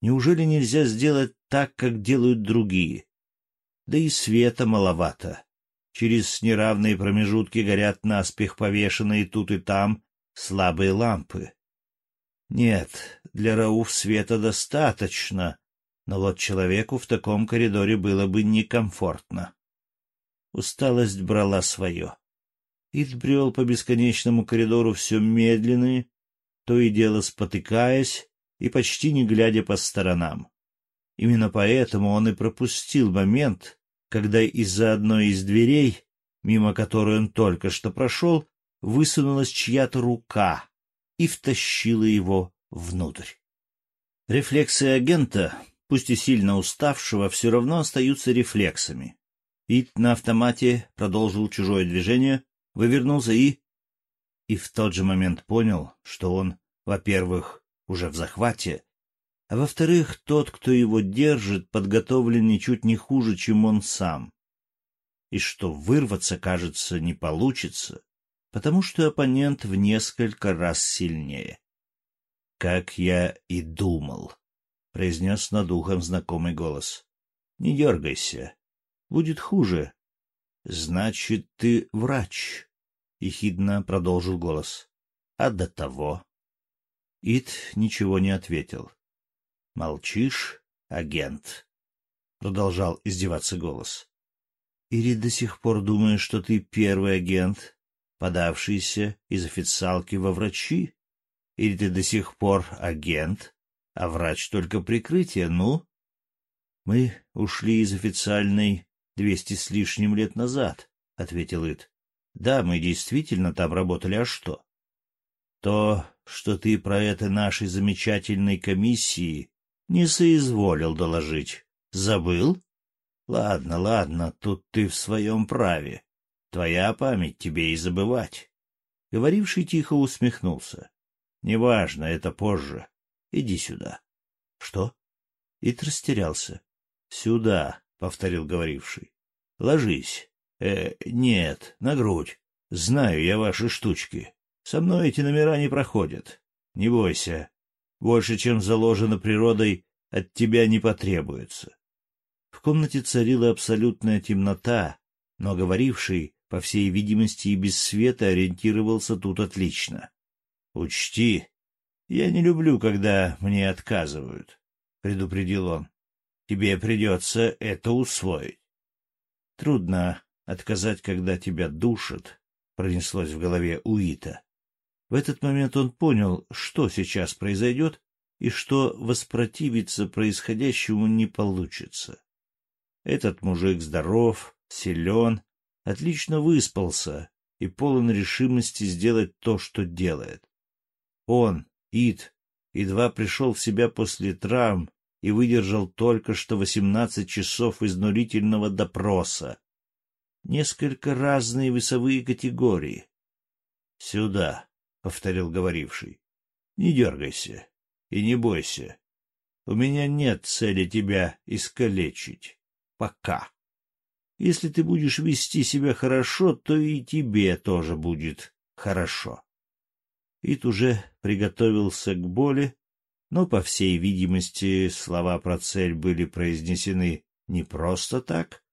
Неужели нельзя сделать так, как делают другие? Да и света маловато. Через неравные промежутки горят наспех повешенные тут и там слабые лампы. Нет, для Рауф света достаточно, но вот человеку в таком коридоре было бы некомфортно. Усталость брала свое. Ид брел по бесконечному коридору все медленнее, то и дело спотыкаясь и почти не глядя по сторонам. Именно поэтому он и пропустил момент, когда из-за одной из дверей, мимо которой он только что прошел, высунулась чья-то рука и втащила его внутрь. Рефлексы агента, пусть и сильно уставшего, все равно остаются рефлексами. Ит на автомате продолжил чужое движение, вывернулся и... И в тот же момент понял, что он, во-первых, уже в захвате, а во-вторых, тот, кто его держит, подготовлен ничуть не хуже, чем он сам. И что вырваться, кажется, не получится, потому что оппонент в несколько раз сильнее. «Как я и думал», — произнес над ухом знакомый голос. «Не дергайся. Будет хуже». «Значит, ты врач», — ехидно продолжил голос. «А до того?» Ит ничего не ответил. «Молчишь, агент?» — продолжал издеваться голос. «Или до сих пор думаешь, что ты первый агент, подавшийся из официалки во врачи? Или ты до сих пор агент, а врач только прикрытие, ну?» «Мы ушли из официальной двести с лишним лет назад», — ответил Ит. «Да, мы действительно там работали, а что?» «То, что ты про это нашей замечательной комиссии не соизволил доложить. Забыл? Ладно, ладно, тут ты в своем праве. Твоя память тебе и забывать. Говоривший тихо усмехнулся. Неважно, это позже. Иди сюда. Что? Ит растерялся. Сюда, повторил говоривший. Ложись. Э, нет, на грудь. Знаю я ваши штучки. Со мной эти номера не проходят. Не бойся, больше, чем заложено природой, от тебя не потребуется. В комнате царила абсолютная темнота, но говоривший, по всей видимости и без света, ориентировался тут отлично. — Учти, я не люблю, когда мне отказывают, — предупредил он. — Тебе придется это усвоить. — Трудно отказать, когда тебя душат, — пронеслось в голове Уита. В этот момент он понял, что сейчас произойдет и что воспротивиться происходящему не получится. Этот мужик здоров, силен, отлично выспался и полон решимости сделать то, что делает. Он, Ид, едва пришел в себя после травм и выдержал только что восемнадцать часов изнурительного допроса. Несколько разные весовые категории. «Сюда», повторил говоривший. — Не дергайся и не бойся. У меня нет цели тебя искалечить. Пока. Если ты будешь вести себя хорошо, то и тебе тоже будет хорошо. Ит уже приготовился к боли, но, по всей видимости, слова про цель были произнесены не просто так.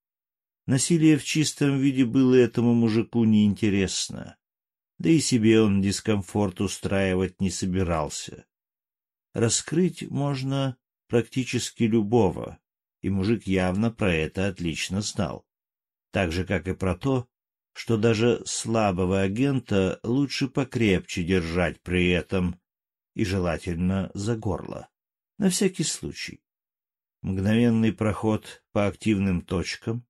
Насилие в чистом виде было этому мужику неинтересно да и себе он дискомфорт устраивать не собирался. Раскрыть можно практически любого, и мужик явно про это отлично знал. Так же, как и про то, что даже слабого агента лучше покрепче держать при этом и желательно за горло, на всякий случай. Мгновенный проход по активным точкам,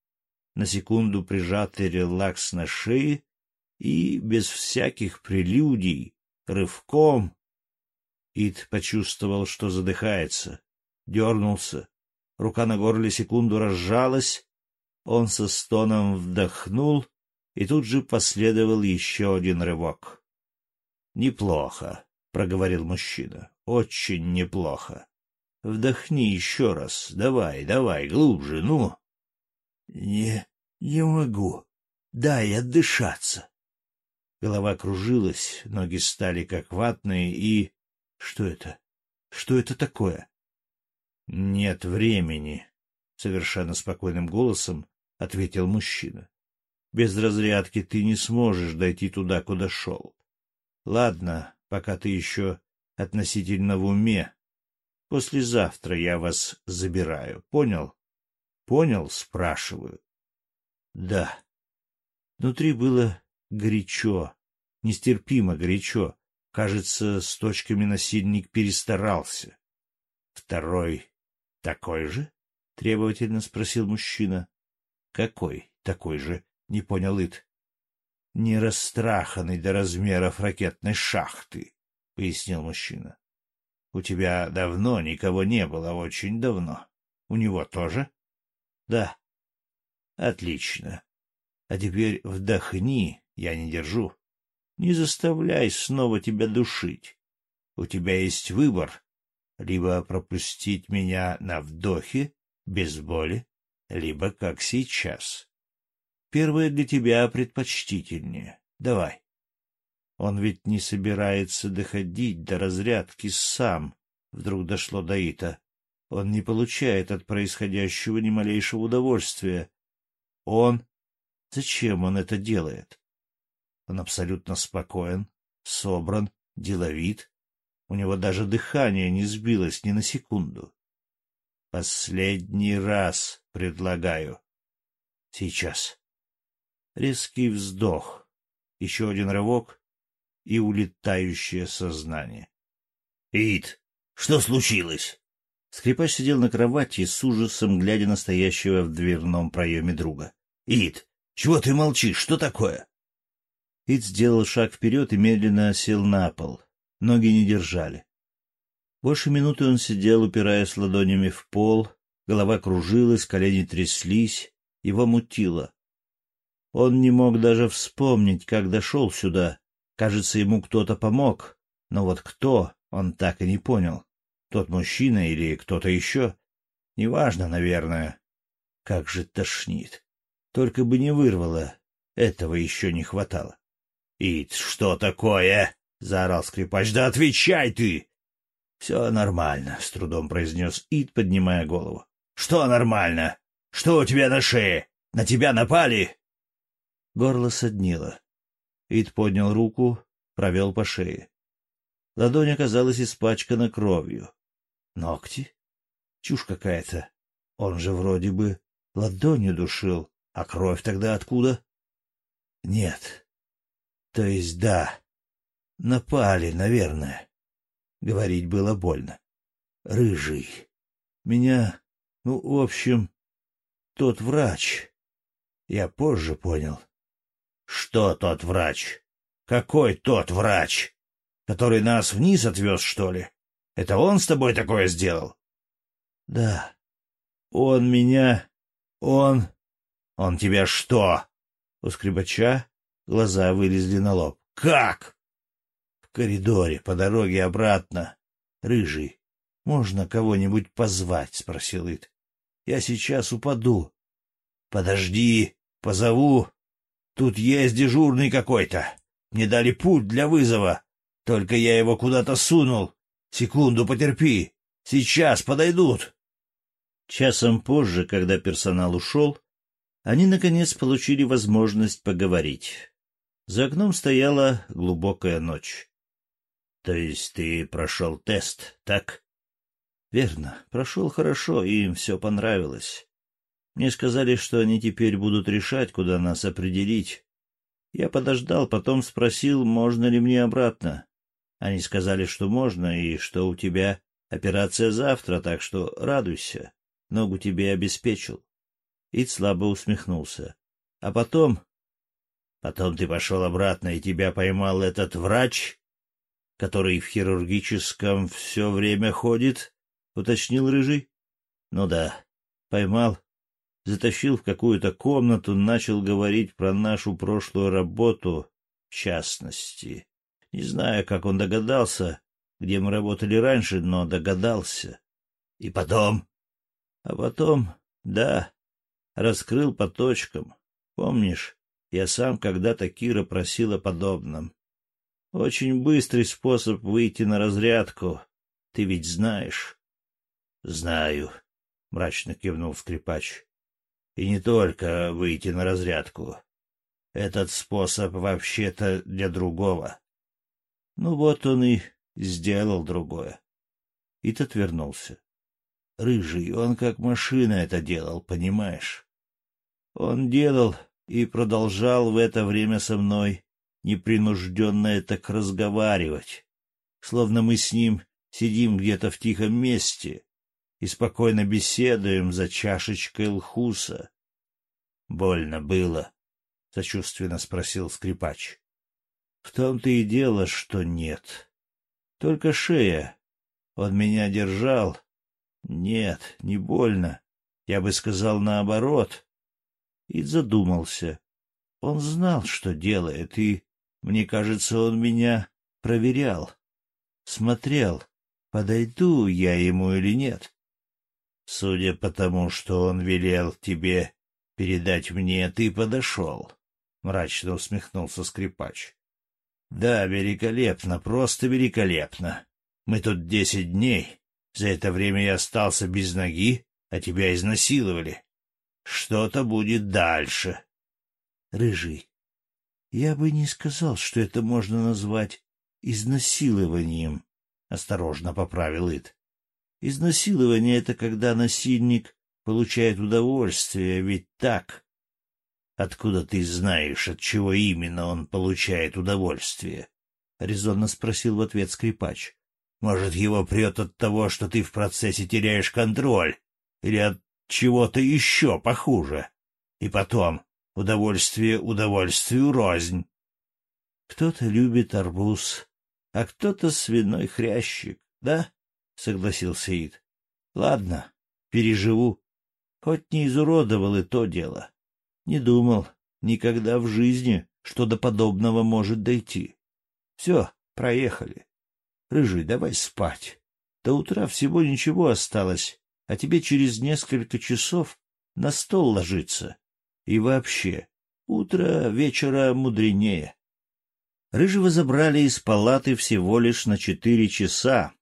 на секунду прижатый релакс на шее и без всяких прелюдий, рывком. Ид почувствовал, что задыхается, дернулся, рука на горле секунду разжалась, он со стоном вдохнул, и тут же последовал еще один рывок. — Неплохо, — проговорил мужчина, — очень неплохо. Вдохни еще раз, давай, давай, глубже, ну. — Не, не могу, дай отдышаться. Голова кружилась, ноги стали как ватные и... Что это? Что это такое? — Нет времени, — совершенно спокойным голосом ответил мужчина. — Без разрядки ты не сможешь дойти туда, куда шел. Ладно, пока ты еще относительно в уме. Послезавтра я вас забираю. Понял? Понял, спрашиваю. Да. Внутри было горячо, нестерпимо горячо. Кажется, с точками насильник перестарался. Второй — Такой же? — требовательно спросил мужчина. — Какой такой же? — не понял Ит. — Не расстраханный до размеров ракетной шахты, — пояснил мужчина. — У тебя давно никого не было, очень давно. У него тоже? — Да. — Отлично. А теперь вдохни, я не держу. Не заставляй снова тебя душить. У тебя есть выбор. Либо пропустить меня на вдохе, без боли, либо как сейчас. Первое для тебя предпочтительнее. Давай. Он ведь не собирается доходить до разрядки сам, вдруг дошло до Ита. Он не получает от происходящего ни малейшего удовольствия. Он... Зачем он это делает? Он абсолютно спокоен, собран, деловит. У него даже дыхание не сбилось ни на секунду. Последний раз предлагаю. Сейчас. Резкий вздох, еще один рывок и улетающее сознание. — Ид, что случилось? Скрипач сидел на кровати с ужасом, глядя на стоящего в дверном проеме друга. — Ид, чего ты молчишь? Что такое? Ид сделал шаг вперед и медленно сел на пол. Ноги не держали. Больше минуты он сидел, упираясь ладонями в пол, голова кружилась, колени тряслись, его мутило. Он не мог даже вспомнить, как дошел сюда. Кажется, ему кто-то помог, но вот кто, он так и не понял. Тот мужчина или кто-то еще? Неважно, наверное. Как же тошнит. Только бы не вырвало. Этого еще не хватало. — Ид, что такое? — заорал скрипач. — Да отвечай ты! — Все нормально, — с трудом произнес Ид, поднимая голову. — Что нормально? Что у тебя на шее? На тебя напали? Горло соднило. Ид поднял руку, провел по шее. Ладонь оказалась испачкана кровью. Ногти? Чушь какая-то. Он же вроде бы ладонью душил. А кровь тогда откуда? Нет. То есть да. Напали, наверное. Говорить было больно. Рыжий. Меня, ну, в общем, тот врач. Я позже понял. Что тот врач? Какой тот врач? Который нас вниз отвез, что ли? Это он с тобой такое сделал? Да. Он меня... Он... Он тебя что? У скрипача глаза вылезли на лоб. Как? В коридоре, по дороге обратно. Рыжий, можно кого-нибудь позвать? Спросил Ит. Я сейчас упаду. Подожди, позову. Тут есть дежурный какой-то. Мне дали путь для вызова. Только я его куда-то сунул. Секунду потерпи. Сейчас подойдут. Часом позже, когда персонал ушел, они, наконец, получили возможность поговорить. За окном стояла глубокая ночь. — То есть ты прошел тест, так? — Верно. Прошел хорошо, и им все понравилось. Мне сказали, что они теперь будут решать, куда нас определить. Я подождал, потом спросил, можно ли мне обратно. Они сказали, что можно, и что у тебя операция завтра, так что радуйся. Ногу тебе обеспечил. Ид слабо усмехнулся. — А потом... — Потом ты пошел обратно, и тебя поймал этот врач, который в хирургическом все время ходит, — уточнил Рыжий. — Ну да, поймал, затащил в какую-то комнату, начал говорить про нашу прошлую работу, в частности. Не знаю, как он догадался, где мы работали раньше, но догадался. И потом... А потом, да, раскрыл по точкам. Помнишь, я сам когда-то Кира просил о подобном. Очень быстрый способ выйти на разрядку. Ты ведь знаешь. — Знаю, — мрачно кивнул скрипач. — И не только выйти на разрядку. Этот способ вообще-то для другого. Ну вот он и сделал другое. Ит отвернулся. Рыжий, он как машина это делал, понимаешь? Он делал и продолжал в это время со мной непринужденно так разговаривать, словно мы с ним сидим где-то в тихом месте. И спокойно беседуем за чашечкой лхуса. — Больно было? — сочувственно спросил скрипач. — В том-то и дело, что нет. Только шея. Он меня держал. Нет, не больно. Я бы сказал наоборот. И задумался. Он знал, что делает, и, мне кажется, он меня проверял. Смотрел, подойду я ему или нет. Судя по тому, что он велел тебе передать мне, ты подошел. Мрачно усмехнулся скрипач. Да, великолепно, просто великолепно. Мы тут десять дней. За это время я остался без ноги, а тебя изнасиловали. Что-то будет дальше. Рыжий, я бы не сказал, что это можно назвать изнасилованием, — осторожно поправил Ит. Изнасилование — это когда насильник получает удовольствие, ведь так? Откуда ты знаешь, от чего именно он получает удовольствие? — резонно спросил в ответ скрипач. — Может, его прет от того, что ты в процессе теряешь контроль, или от чего-то еще похуже? И потом, удовольствие удовольствию рознь. Кто-то любит арбуз, а кто-то свиной хрящик, да? — согласился Ид. — Ладно, переживу. Хоть не изуродовал и то дело. Не думал никогда в жизни, что до подобного может дойти. Все, проехали. Рыжий, давай спать. До утра всего ничего осталось, а тебе через несколько часов на стол ложиться. И вообще, утро вечера мудренее. Рыжего забрали из палаты всего лишь на четыре часа.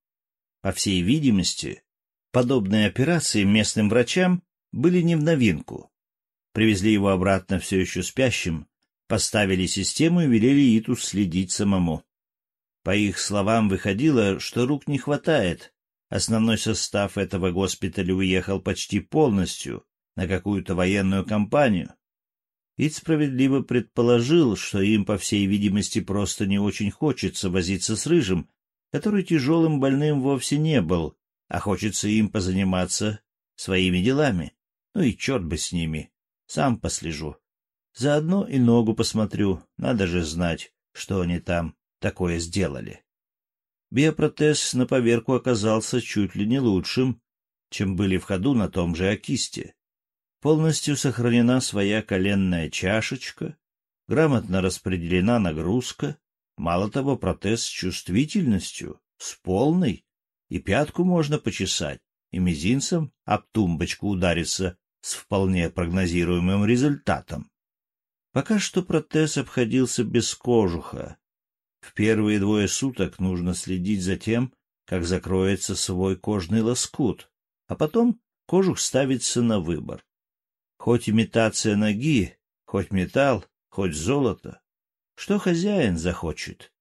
По всей видимости, подобные операции местным врачам были не в новинку. Привезли его обратно все еще спящим, поставили систему и велели Иту следить самому. По их словам, выходило, что рук не хватает. Основной состав этого госпиталя уехал почти полностью на какую-то военную кампанию. Ид справедливо предположил, что им, по всей видимости, просто не очень хочется возиться с Рыжим, который тяжелым больным вовсе не был, а хочется им позаниматься своими делами. Ну и черт бы с ними. Сам послежу. Заодно и ногу посмотрю, надо же знать, что они там такое сделали. Биопротез на поверку оказался чуть ли не лучшим, чем были в ходу на том же Акисте. Полностью сохранена своя коленная чашечка, грамотно распределена нагрузка, мало того, протез с чувствительностью, с полной, и пятку можно почесать, и мизинцем об тумбочку удариться с вполне прогнозируемым результатом. Пока что протез обходился без кожуха. В первые двое суток нужно следить за тем, как закроется свой кожный лоскут, а потом кожух ставится на выбор. Хоть имитация ноги, хоть металл, хоть золото. Что хозяин захочет?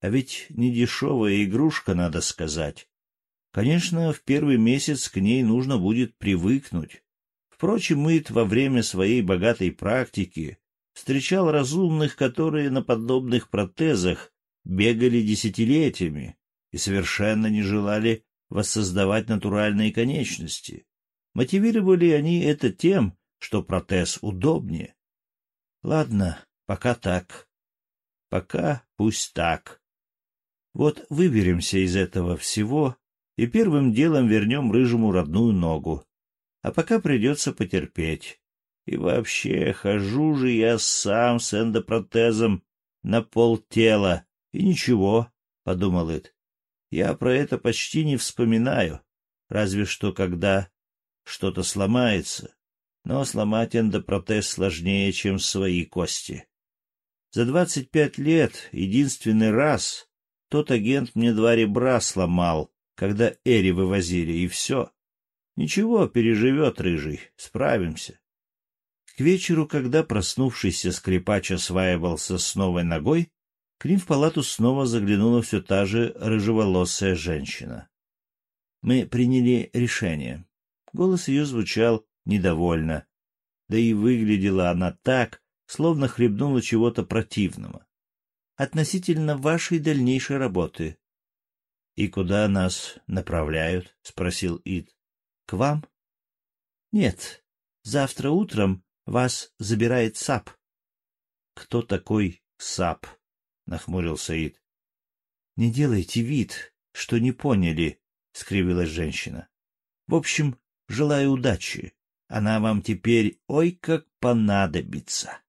А ведь не дешевая игрушка, надо сказать. Конечно, в первый месяц к ней нужно будет привыкнуть. Впрочем, Мыт во время своей богатой практики встречал разумных, которые на подобных протезах бегали десятилетиями и совершенно не желали воссоздавать натуральные конечности. Мотивировали они это тем, что протез удобнее. Ладно, пока так. Пока пусть так. Вот выберемся из этого всего и первым делом вернем рыжему родную ногу а пока придется потерпеть. И вообще, хожу же я сам с эндопротезом на полтела, и ничего, — подумал Ит. Я про это почти не вспоминаю, разве что когда что-то сломается. Но сломать эндопротез сложнее, чем свои кости. За двадцать пять лет единственный раз тот агент мне два ребра сломал, когда Эри вывозили, и все. Ничего, переживет рыжий, справимся. К вечеру, когда проснувшийся скрипач осваивался с новой ногой, к ним в палату снова заглянула все та же рыжеволосая женщина. Мы приняли решение. Голос ее звучал недовольно, да и выглядела она так, словно хлебнула чего-то противного. Относительно вашей дальнейшей работы. — И куда нас направляют? — спросил Ид. К вам? Нет, завтра утром вас забирает САП. Кто такой САП? Нахмурился Саид. Не делайте вид, что не поняли, скривилась женщина. В общем, желаю удачи. Она вам теперь ой как понадобится.